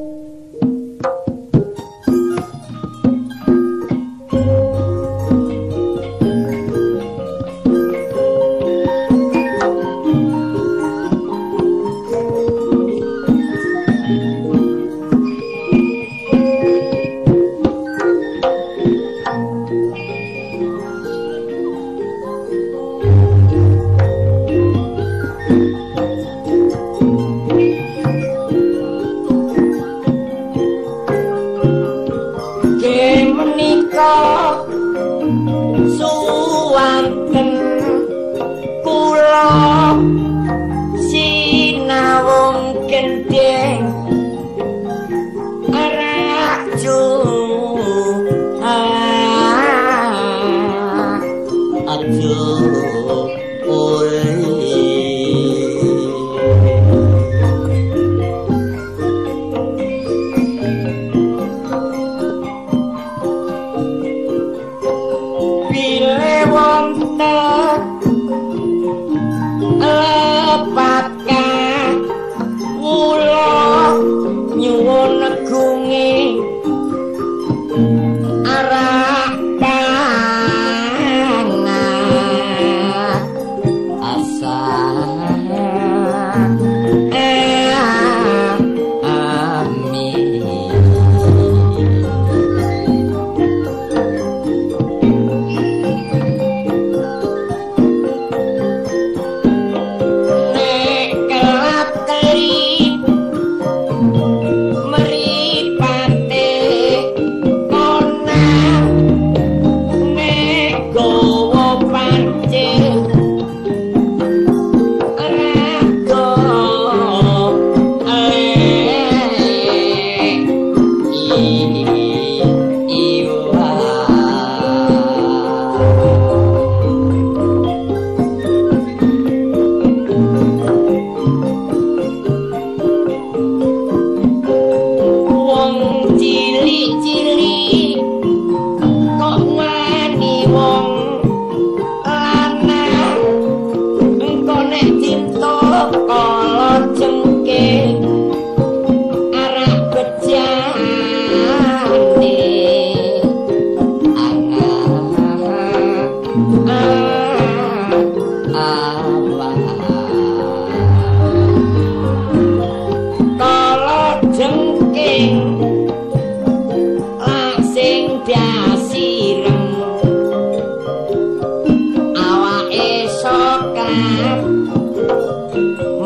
you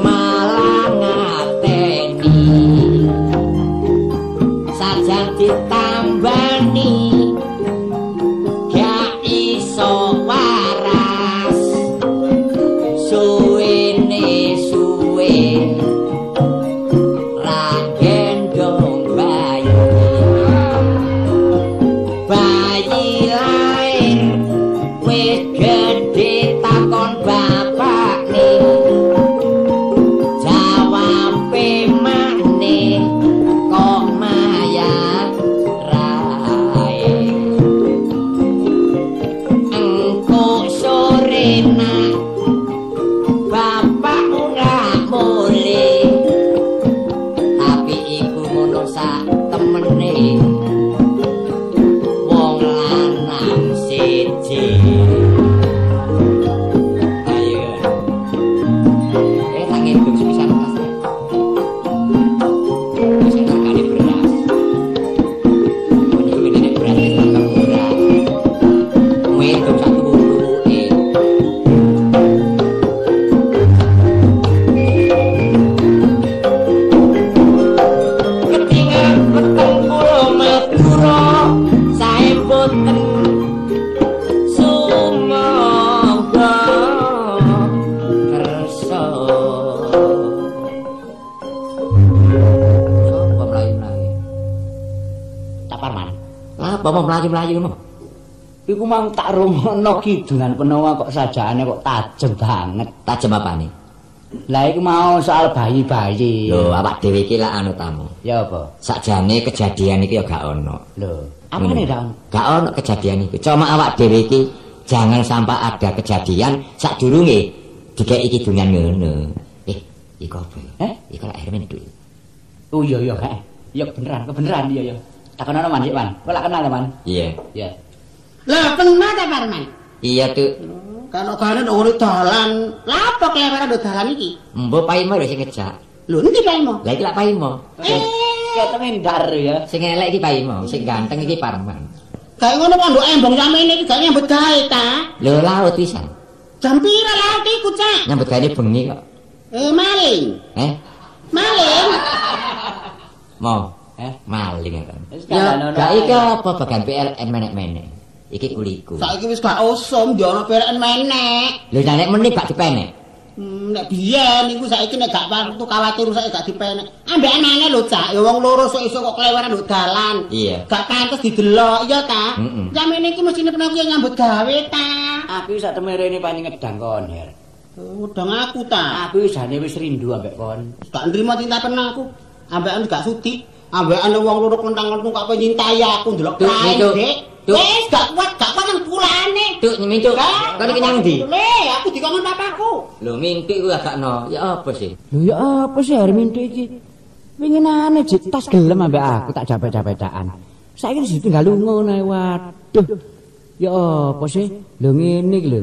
malah ngateni sarjana Amen. Mang tak rungono kidungan penawa kok sajane kok tajem banget. Tajem apane? Lah iku mau soal bayi-bayi. Lho, awak dhewe iki lak anu tamu. Ya apa? Sakjane kejadian iki ya gak ono. Lho, apane ra ono? Gak ono kejadian iki. Cuma awak dhewe iki jangan sampai ada kejadian sadurunge dikeki kidungan ngono. Eh, iku apa? Eh, iku lak Hermen duwe. Oh iya iya, Kak. Ya beneran, kebeneran iya ya. Takonono Man, sik Man. Kowe lak kenal Man? Iya. Iya. Lah kenal ta Parman? Iya, Tuk. Kalau gane ndok dalan, lha apa kleweran ndok dalan iki? Mbok paimo lho sing ngejak. Lho endi paimo? Lah iki lak paimo. Eh, Ketemu ndar ya. Sing elek iki paimo, sing ganteng iki Parman. kayak ngono kok ndok embong samene iki gak nyambut gawe ta? Lho laut pisan. Jam pira laut iku, Cak? Nyambut gawe bengi kok. Eh, maling. Eh, Maling. mau Eh, maling kan. Ya, gak iki apa bagan PLN menek-menek. Iki kuliku. Saiki wis gak usum, dia ana pereken menek. Lho nek meni gak dipenek. Hmm, nek biyen niku saiki nek gak waktu kuwatir saiki gak dipenek. Ambek anane lho, Cak. Ya wong loro sok iso kok kleweran ndok dalan. Iya. Gak pantes didelok, iya ta? Jamene iki mesti penak yo nyambut gawe ta. Aku sak temerene paling ngedang kon, Her. Oh, Udang aku ta. Aku jane wis rindu ambek kon. Gak nrimo cinta pernah aku. Ambekan gak sudi. Ambekan wong loro kentang-kentung kok nyintai aku ndelok kae. Dik. Wis gak kuat, gak kuat nang kulane. Tuk, nyemi tuk. Kon iki nang ndi? Le, aku dikongkon papaku. Lho mimpi ku agak no. Ya apa sih? Lho ya apa sih hari mintu iki? Winginane jek tas gelem ambek aku tak capek-capekan. Saiki wis tinggal lunga nae waduh. Ya apa sih? Lho ngene iki lho.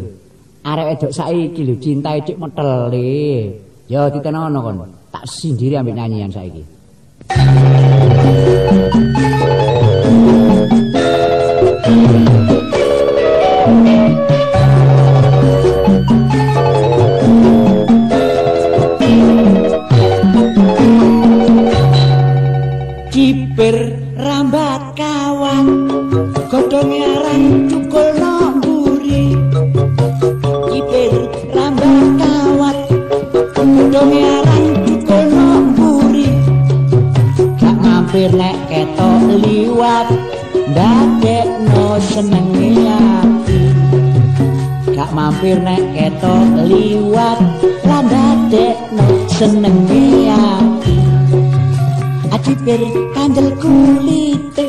Arek wedok saiki lho cintae cek metele. Ya ditenono kon. Tak sindiri ambek nyanyian saiki. Oh, kulite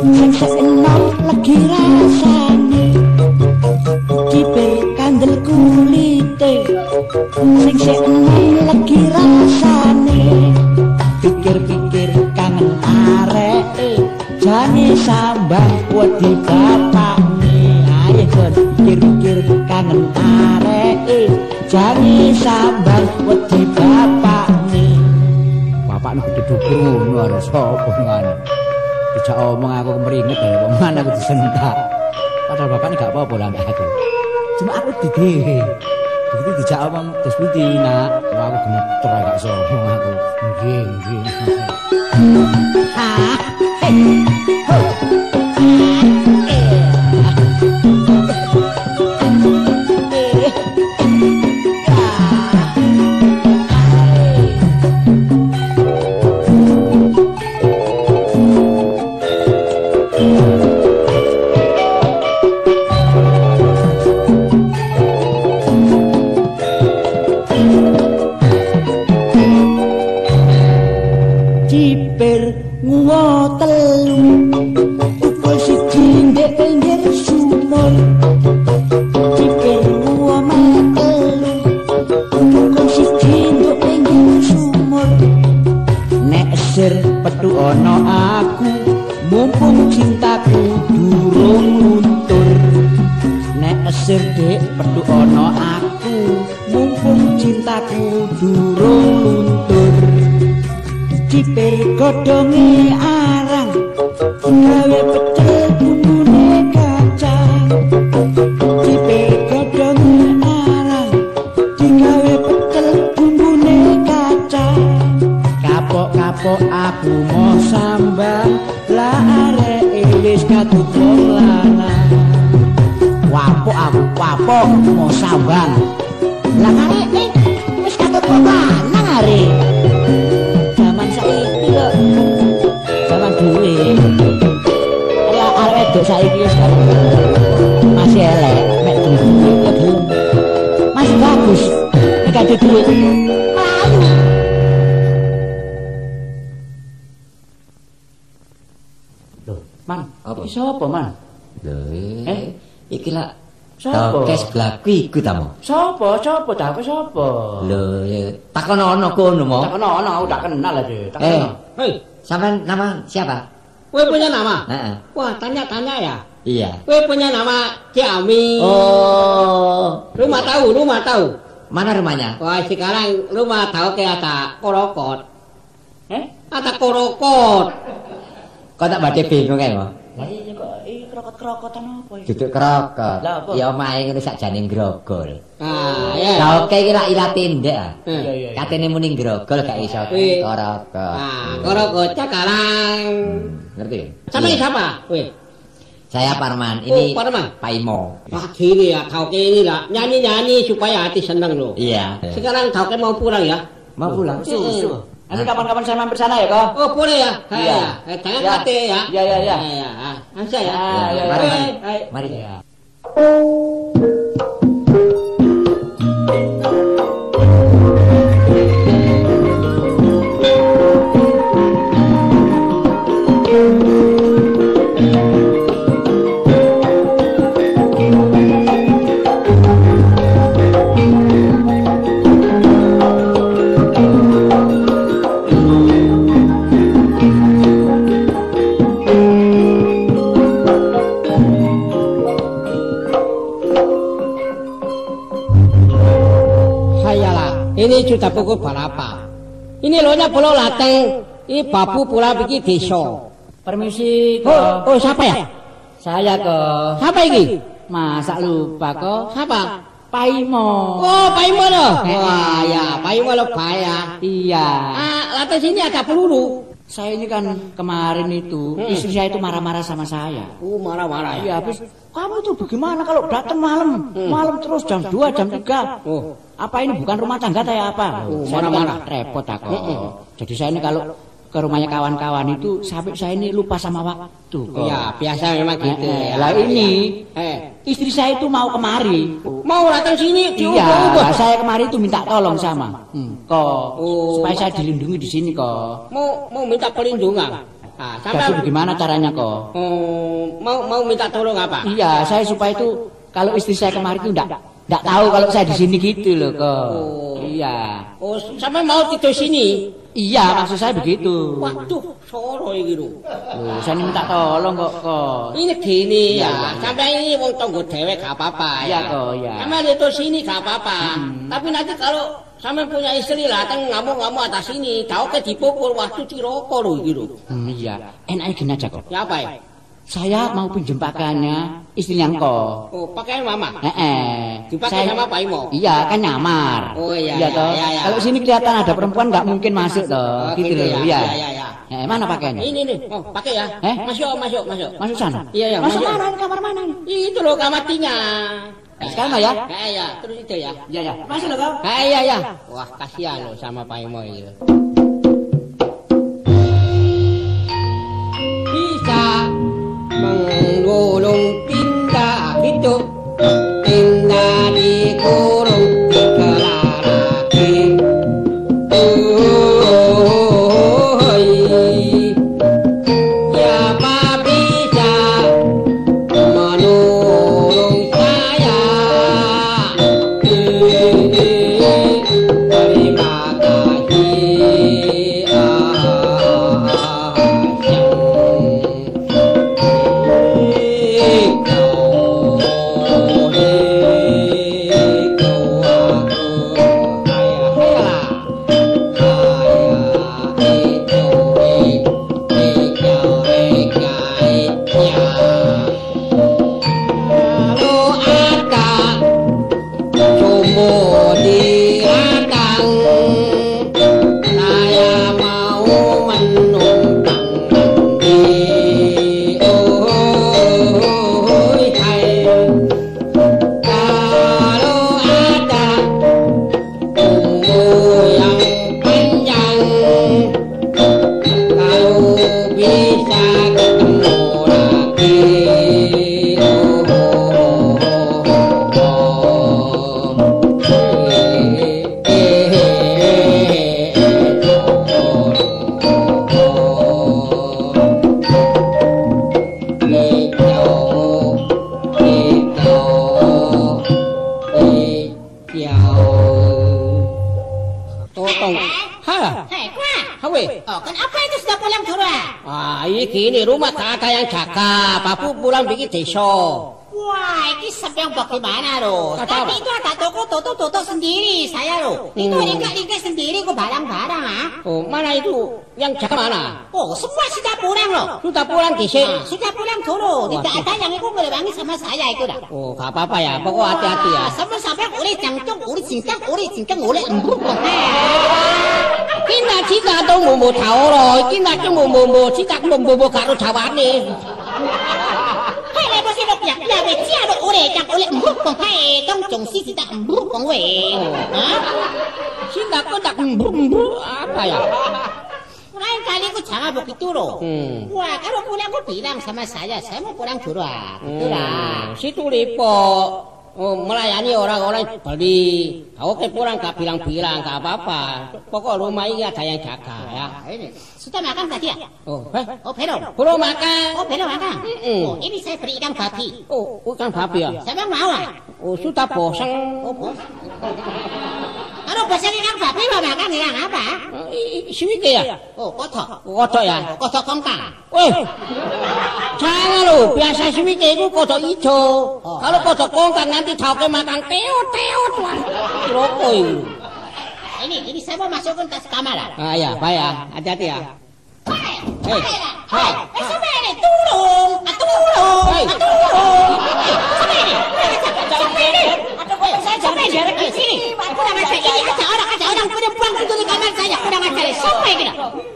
Sing seenom legi rasane. Cipir kandel kulite Sing seenom legi rasane. Pikir-pikir kangen areke. Jane sambang wedi bapakne. Ayo kon pikir-pikir kangen areke. Jane sambang wedi Ngono ada sapa ngono. Dijak omong aku kemeringet ya, omongan aku disentak. Padahal bapak ini gak apa-apa lah mbak aku. Cuma aku didiri. Begitu dijak omong terus putih nak. Wah aku gemeter gak sombong aku. Nggih, nggih. Ah, Nek sir petu ana aku. Mumpung cintaku durung luntur. Nek esir dek petu ana aku. Mumpung cintaku durung luntur. Cipir godhonge mau sambang lah areke wis katut wong lanang arek zaman saiki kok. Zaman dulu ya arek wedok saiki wis masih elek mek duwe gelem masih bagus. Nek ada duit Loh, Man, Apa? iki sapa, Man? Lho, Eh? iki lak Sapa? Tokes blaku iku ta mo. Sapa? Sapa ta? Aku sapa? Lho, ya, takon ana kono mo. Tak kenal, ana aku tak kenal aja. Tak Eh. Hei, Sampean nama siapa? Kowe punya nama? Heeh. Wah, tanya-tanya ya. Iya. Kowe punya nama Ciami. Oh, Rumah tahu, rumah tahu. mana rumahnya? Wah, sekarang rumah tahu kayak ada korokot. Eh? Ada korokot. Kok tak badhe bingung kae, Mo? Lah iya kok iki krokot-krokotan apa iki? Duduk krokot. Ya omahe ngene sakjane grogol. Ah, ya. Lah oke iki lak ilate ndek. ah. Eh. Iya iya. Katene muni grogol gak iso krokot. Ah, korokot cakalang. Ngerti? Sampai Iya. siapa? Weh. Saya Parman. Ini Oh, Parman. Pak Imo. Wah, gini ya, kau ini lah. Nyanyi-nyanyi supaya hati senang loh. Iya. Sekarang kau mau pulang ya? Mau pulang? Susu. Nanti kapan-kapan saya mampir sana ya, kok? Oh, boleh ya? Iya. Eh, jangan Ya. mati ya. Iya, iya, iya. Ya, ya. Ah, Asya ya. Ah, iya, Mari, iya. mari. Eh. Mari. Lohnya belum lateng. Ini babu pulang pergi desa. Permisi, Oh, kok. oh siapa ya? Saya kok. Siapa ini? Masa lupa kok? Siapa? Paimo. Oh, Pak Imo loh. Wah, ya, Pak Imo loh ya. Iya. Ah, lateng sini ada peluru. Saya ini kan kemarin itu Hmm. istri saya itu marah-marah sama saya. Oh, marah-marah ya. Iya, habis kamu tuh bagaimana kalau datang malam? Malam terus jam 2, jam 3. Oh, Apa ini bukan rumah tangga kayak apa? Oh, saya marah-marah. kan repot aku. Mm-mm. Jadi saya ini kalau ke rumahnya kawan-kawan itu sampai saya ini lupa sama waktu. kok. iya, biasa memang gitu. Eh, ya. lah ini Eh, istri saya itu mau kemari. mau datang sini Iya, lah saya kemari itu minta tolong sama. Hmm, kok Oh. supaya saya dilindungi di sini kok. Mau mau minta perlindungan. Ah, Jadi sampai bagaimana caranya kok? oh, mau mau minta tolong apa? Iya, saya supaya itu kalau istri saya kemari itu enggak enggak tahu kalau saya di sini gitu loh kok. Oh. Iya. Oh, sampai mau tidur sini. Iya, maksud saya begitu. Waduh, soro iki lho. Loh, saya minta tolong kok kok. Ini gini Iya, ya, iya, iya. sampai ini wong tonggo dewek gak apa-apa Iya, ya. kok, iya. Sampai tidur sini gak apa-apa. Hmm. Tapi nanti kalau sampai punya istri lah, teng ngamuk-ngamuk atas sini, tahu ke dipukul waktu ciroko lho iki lho. Hmm, iya, enaknya gini aja kok. Ya apa ya? Saya mau pinjem pakaiannya istrinya kok. Oh, pakai mama. Eh, eh. Dipakai Saya- sama Pak Imo. Iya, kan nyamar. Oh, iya, iya iya, toh. iya, iya. Kalau sini kelihatan ada perempuan nggak mungkin masuk toh. Oh, gitu gitu loh, ya, iya. iya, iya, Eh, mana pakaiannya? Ini nih, oh, pakai ya. Eh? Masuk, masuk, masuk. Masuk sana. Iya, iya, Masuk masuk. mana? Ini kamar mana? ini? Itu loh kamar tinggal. Eh, sekarang mah ya? Kayak ya, terus itu ya. Iya, iya. Masuk loh kau. Kayak ya, ya. Wah, kasihan loh sama Pak Imo itu. Desa. Wah, ini sampai bagaimana loh? Tapi itu ada toko tutup-tutup sendiri saya loh. Itu Hmm. ringkat-ringkat sendiri kok barang-barang ah. Oh, mana itu? Yang jaga mana? Oh, semua sudah pulang loh. Sudah pulang di Nah, sudah pulang dulu. Tidak ada yang ikut ngelewangi sama saya itu dah. Oh, gak apa-apa ya. Pokok hati-hati ya. Sama sampai uli jangcung, uli cincang, uli cincang, uli embuk. Kita cita tuh mau mau tahu loh. Kita tuh mau mau cita mau mau karo jawane. Hai, lai bos ini ya, ya wei jia lo uli jang, uli embuk kong hai, tong jong si cita embuk kong wei. Hah? Cita kok tak embuk embuk apa ya? Lain kali aku jangan begitu loh. Hmm. Wah, kalau pulang aku bilang sama saya, saya mau pulang dulu ah. Betul lah. Hmm, situ lipo. Oh, melayani orang-orang beli. Kau ke pulang gak bilang-bilang, gak apa-apa. Pokok rumah ini ada yang jaga ya. Ini. Sudah makan tadi ya? Oh, eh, Oh, belum. belum makan. Oh, belum makan. Mm-mm. Oh, ini saya beri ikan babi. Oh, bukan babi ya. Saya mau ah. Oh, sudah bosan. Oh, bos. Kalau bosan ikan 你爸爸干你啊，爸？什么的呀？哦，骨头，骨头呀，骨头公干。喂，查了喽，别啥什么的，我骨头一头，他那骨头公干，俺的头给嘛干，掉掉断，老贵。Ini, ini saya mau masukkan tas kamar lah. Ah ya, baik ya, hati-hati ya. Baik, baik lah. Baik, eh sampai ini, tolong, tolong, tolong. Sampai ini, sampai ini. Saya siapa ini? Eh, sini. Kurang ajar. Ini ada orang, ada orang perempuan tidur di kamar saya. Kurang ajar. Siapa ini?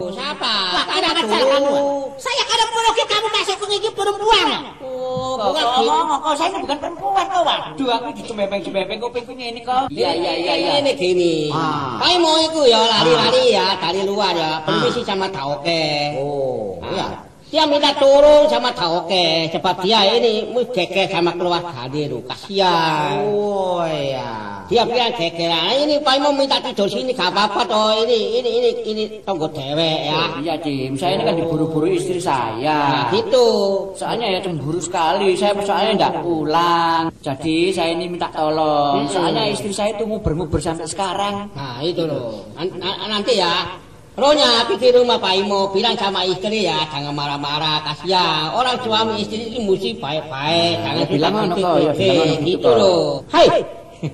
Oh, siapa? Wah, Ada kurang ajar kamu. Saya kalau mau kamu masuk ke gigi perempuan. Oh, bukan ngomong gitu. kok saya ini bukan perempuan kok, Waduh, aku dicembepeng-cembepeng kok pengennya ini kok. Iya, iya, iya, iya. Ini gini. Ah. Pai mau itu ya lari-lari ya dari luar ya. Permisi sama tauke. Oh, iya. Dia minta turun sama tauke sebab dia ini geger sama keluarga dia lu. Kasihan. Oh, iya. Dia bilang geger. Nah, ini Pai mau minta tidur sini gak apa-apa toh. Ini ini ini ini tunggu dewek ya. Iya, Dim. Saya ini kan diburu-buru istri Nah, saya. gitu. Soalnya ya cemburu sekali. Saya soalnya enggak pulang. Jadi saya ini minta tolong. Soalnya istri saya itu nguber-nguber sampai sekarang. Nah, itu loh. Nan- nan- nanti ya. Ronya pikir rumah Pak Imo bilang sama istri ya jangan marah-marah kasihan orang suami istri itu mesti baik-baik jangan bilang kritik, kok, ya, bilang gitu loh. Hai,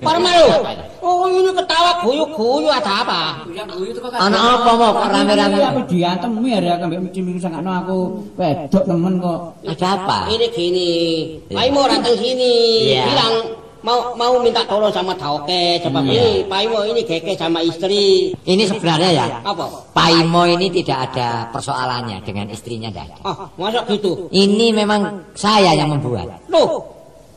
Parma lo. Oh ini ketawa guyu-guyu ada apa? Anak apa mau kok rame-rame? Aku diantem mir ya ambek micin sangakno aku wedok temen kok. Ada apa? Ini gini, Pak Imo datang sini bilang mau mau minta tolong sama Tauke sebab Iya. ini Pak Imo ini gege sama istri. Ini sebenarnya ya, Apa? Pak Imo ini tidak ada persoalannya dengan istrinya tidak ada. Ah, masa gitu? Ini memang saya yang membuat. Loh,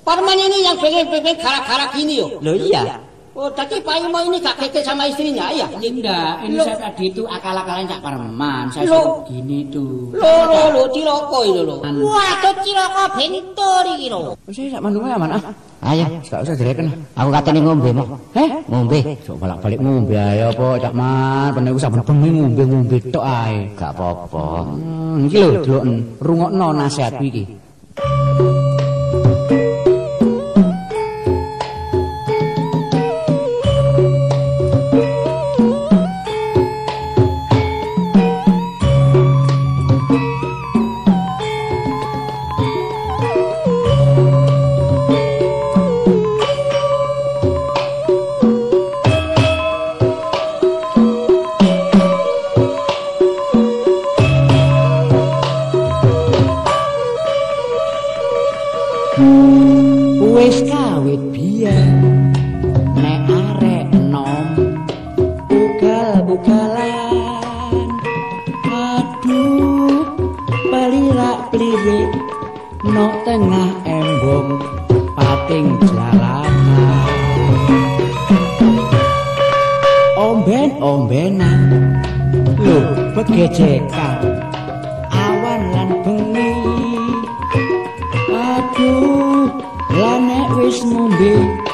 Parman ini yang pengen-pengen karak-karak gini yo. Loh iya, Oh, tadi Pak Imo ini gak keke sama istrinya, ya? Enggak, ini Loh. saya tadi itu akal-akalan Cak Parman. Saya Loh. suruh gini tuh. Lo, lo, lo, ciloko itu lo. Wah, tuh ciloko bentor iki lho. Saya sak mandungnya aman ah. Ayo. Gak usah direken. Aku katanya ngombe mau. Heh? Ngombe. Sok bolak-balik ngombe ayo apa Cak Man. Penek saben bengi ngombe-ngombe tok ae. Gak apa-apa. Hmm, iki lho deloken rungokno nasihatku iki. Wis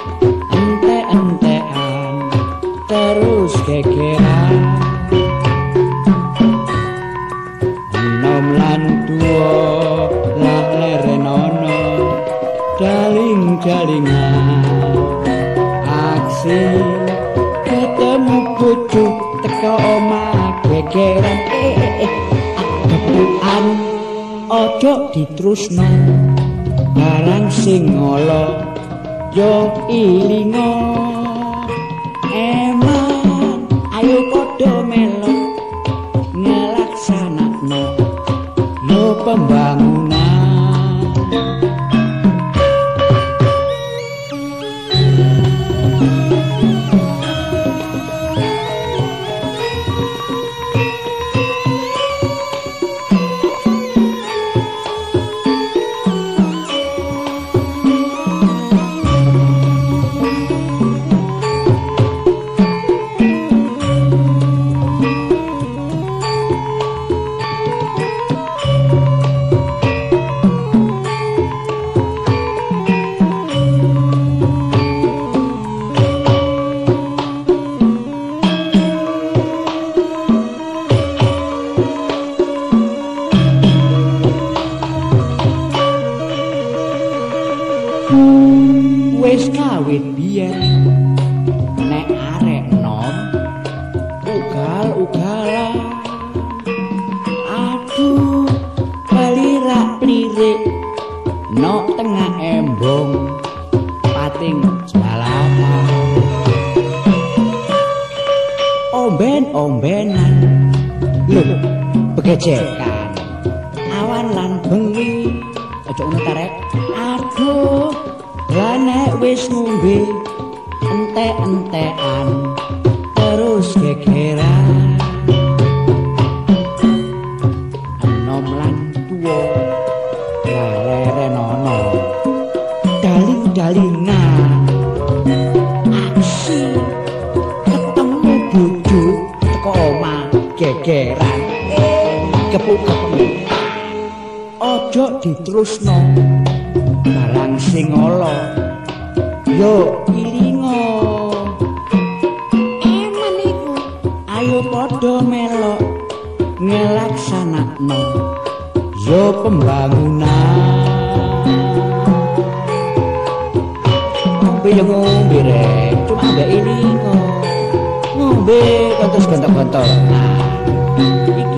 yo wis kawit biyen. Nek arek nom ugal ugalan aduh pelirak plirik no tengah embong pating jalanan omben ombenan lho begejekan wis ngombe entek-entekan terus gegeran. Enom lan tuwa larerenono daling-dalingan aksi ketemu bojo teko omah gegeran. Kepuk-kepuk. Ojo diterusno barang sing ala yo. Iringo. Eman iku ayo padha melok ngelaksanakno. Yo pembangunan. Ngombe yo ngombe rek. Cuma ambek iringo. Ngombe gontok-gontok nah iki